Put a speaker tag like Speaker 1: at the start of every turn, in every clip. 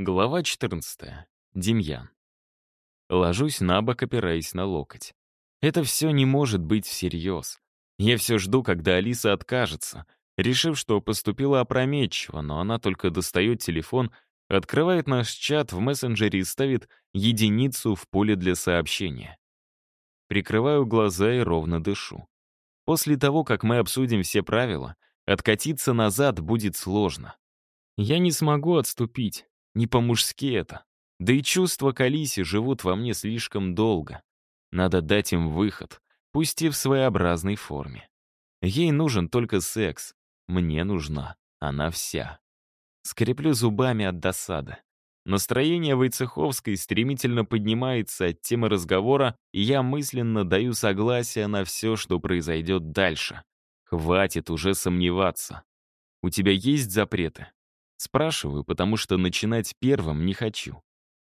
Speaker 1: Глава 14. Демьян. Ложусь на бок, опираясь на локоть. Это все не может быть всерьез. Я все жду, когда Алиса откажется, решив, что поступила опрометчиво, но она только достает телефон, открывает наш чат в мессенджере и ставит единицу в поле для сообщения. Прикрываю глаза и ровно дышу. После того, как мы обсудим все правила, откатиться назад будет сложно. Я не смогу отступить, не по-мужски это. Да и чувства к Алисе живут во мне слишком долго. Надо дать им выход, пусть и в своеобразной форме. Ей нужен только секс. Мне нужна она вся. Скреплю зубами от досады. Настроение Войцеховской стремительно поднимается от темы разговора, и я мысленно даю согласие на все, что произойдет дальше. Хватит уже сомневаться. У тебя есть запреты? Спрашиваю, потому что начинать первым не хочу.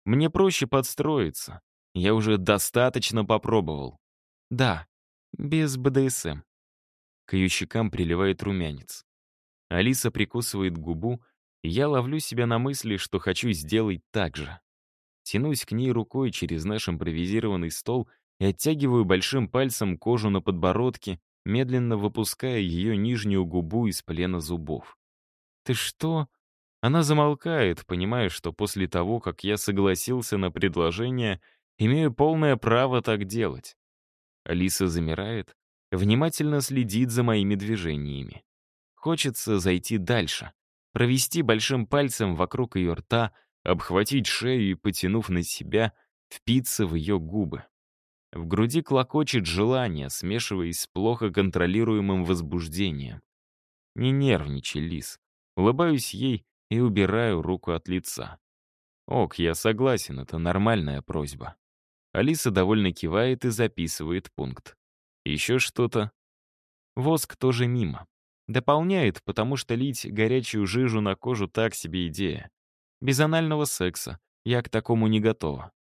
Speaker 1: Мне проще подстроиться. Я уже достаточно попробовал. Да, без БДСМ. К ее щекам приливает румянец. Алиса прикусывает губу, и я ловлю себя на мысли, что хочу сделать так же. Тянусь к ней рукой через наш импровизированный стол и оттягиваю большим пальцем кожу на подбородке, медленно выпуская ее нижнюю губу из плена зубов. «Ты что?» Она замолкает, понимая, что после того, как я согласился на предложение, имею полное право так делать. Алиса замирает, внимательно следит за моими движениями. Хочется зайти дальше, провести большим пальцем вокруг ее рта, обхватить шею и, потянув на себя, впиться в ее губы. В груди клокочет желание, смешиваясь с плохо контролируемым возбуждением. Не нервничай, Лис. Улыбаюсь ей и убираю руку от лица. Ок, я согласен, это нормальная просьба. Алиса довольно кивает и записывает пункт. Еще что-то? Воск тоже мимо. Дополняет, потому что лить горячую жижу на кожу так себе идея. Без анального секса. Я к такому не готова.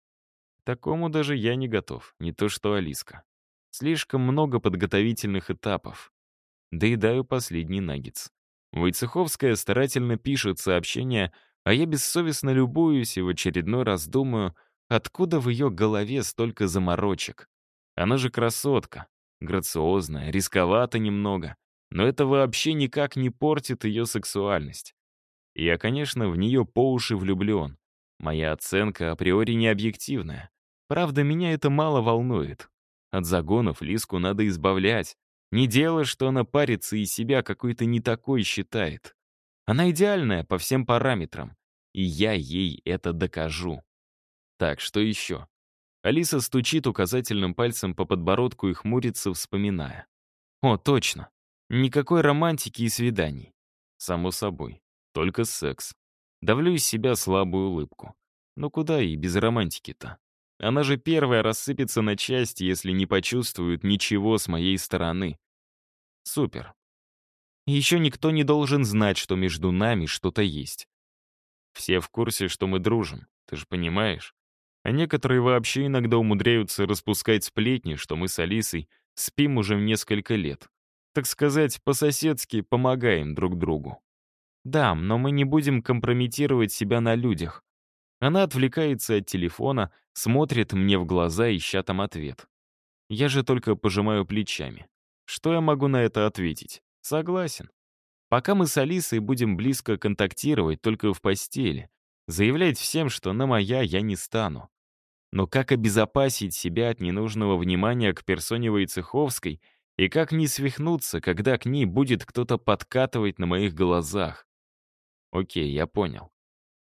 Speaker 1: К такому даже я не готов, не то что Алиска. Слишком много подготовительных этапов. Доедаю последний наггетс. Войцеховская старательно пишет сообщение, а я бессовестно любуюсь и в очередной раз думаю, откуда в ее голове столько заморочек. Она же красотка, грациозная, рисковата немного, но это вообще никак не портит ее сексуальность. Я, конечно, в нее по уши влюблен. Моя оценка априори не объективная. Правда, меня это мало волнует. От загонов Лиску надо избавлять, не дело, что она парится и себя какой-то не такой считает. Она идеальная по всем параметрам, и я ей это докажу. Так, что еще? Алиса стучит указательным пальцем по подбородку и хмурится, вспоминая. О, точно. Никакой романтики и свиданий. Само собой. Только секс. Давлю из себя слабую улыбку. Ну куда и без романтики-то? Она же первая рассыпется на части, если не почувствует ничего с моей стороны. Супер. еще никто не должен знать, что между нами что-то есть. Все в курсе, что мы дружим, ты же понимаешь? А некоторые вообще иногда умудряются распускать сплетни, что мы с Алисой спим уже несколько лет. Так сказать, по-соседски помогаем друг другу. Да, но мы не будем компрометировать себя на людях. Она отвлекается от телефона, смотрит мне в глаза, ища там ответ. Я же только пожимаю плечами. Что я могу на это ответить? Согласен. Пока мы с Алисой будем близко контактировать только в постели, заявлять всем, что на моя я не стану. Но как обезопасить себя от ненужного внимания к персоне Войцеховской и как не свихнуться, когда к ней будет кто-то подкатывать на моих глазах? Окей, я понял.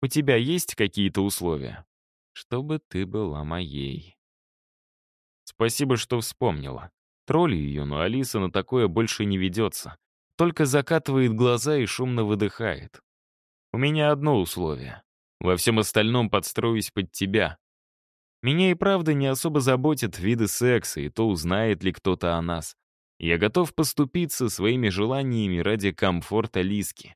Speaker 1: У тебя есть какие-то условия? Чтобы ты была моей. Спасибо, что вспомнила. Троллю ее, но Алиса на такое больше не ведется. Только закатывает глаза и шумно выдыхает. У меня одно условие. Во всем остальном подстроюсь под тебя. Меня и правда не особо заботят виды секса и то, узнает ли кто-то о нас. Я готов поступиться своими желаниями ради комфорта Лиски.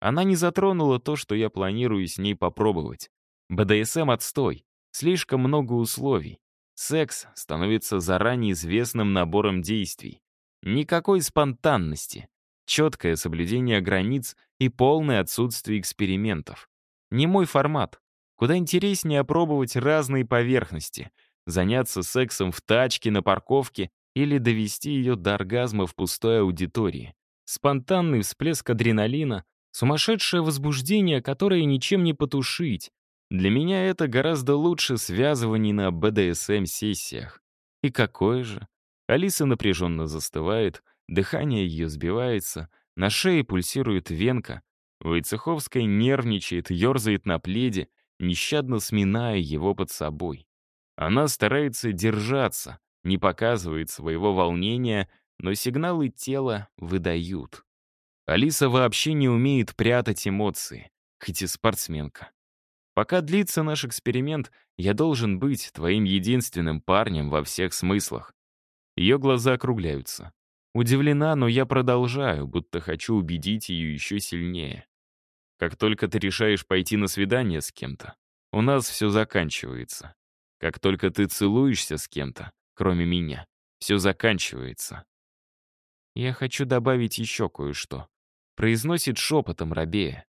Speaker 1: Она не затронула то, что я планирую с ней попробовать. БДСМ отстой. Слишком много условий. Секс становится заранее известным набором действий. Никакой спонтанности. Четкое соблюдение границ и полное отсутствие экспериментов. Не мой формат. Куда интереснее опробовать разные поверхности, заняться сексом в тачке, на парковке или довести ее до оргазма в пустой аудитории. Спонтанный всплеск адреналина, сумасшедшее возбуждение, которое ничем не потушить. Для меня это гораздо лучше связываний на БДСМ-сессиях. И какое же? Алиса напряженно застывает, дыхание ее сбивается, на шее пульсирует венка. Войцеховская нервничает, ерзает на пледе, нещадно сминая его под собой. Она старается держаться, не показывает своего волнения, но сигналы тела выдают. Алиса вообще не умеет прятать эмоции, хоть и спортсменка. Пока длится наш эксперимент, я должен быть твоим единственным парнем во всех смыслах. Ее глаза округляются. Удивлена, но я продолжаю, будто хочу убедить ее еще сильнее. Как только ты решаешь пойти на свидание с кем-то, у нас все заканчивается. Как только ты целуешься с кем-то, кроме меня, все заканчивается. Я хочу добавить еще кое-что. Произносит шепотом рабея.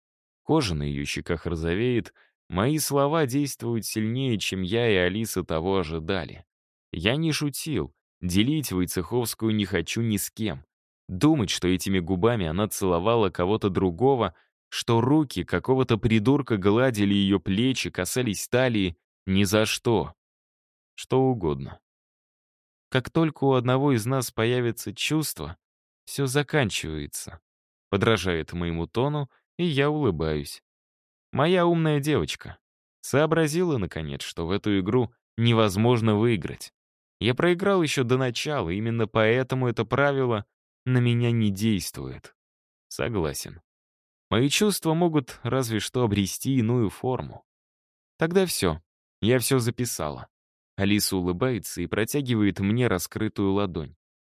Speaker 1: Кожа на ее щеках розовеет. Мои слова действуют сильнее, чем я и Алиса того ожидали. Я не шутил. Делить Войцеховскую не хочу ни с кем. Думать, что этими губами она целовала кого-то другого, что руки какого-то придурка гладили ее плечи, касались талии, ни за что. Что угодно. Как только у одного из нас появится чувство, все заканчивается. Подражает моему тону, и я улыбаюсь. Моя умная девочка. Сообразила, наконец, что в эту игру невозможно выиграть. Я проиграл еще до начала, именно поэтому это правило на меня не действует. Согласен. Мои чувства могут разве что обрести иную форму. Тогда все. Я все записала. Алиса улыбается и протягивает мне раскрытую ладонь.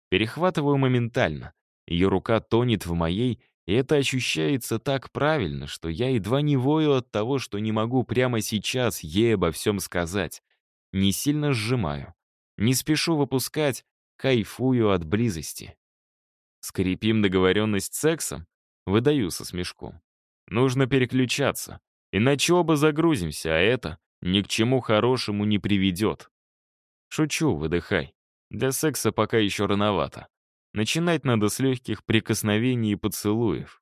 Speaker 1: Перехватываю моментально. Ее рука тонет в моей, и это ощущается так правильно, что я едва не вою от того, что не могу прямо сейчас ей обо всем сказать. Не сильно сжимаю. Не спешу выпускать, кайфую от близости. Скрепим договоренность сексом? Выдаю со смешком. Нужно переключаться, иначе оба загрузимся, а это ни к чему хорошему не приведет. Шучу, выдыхай. Для секса пока еще рановато. Начинать надо с легких прикосновений и поцелуев.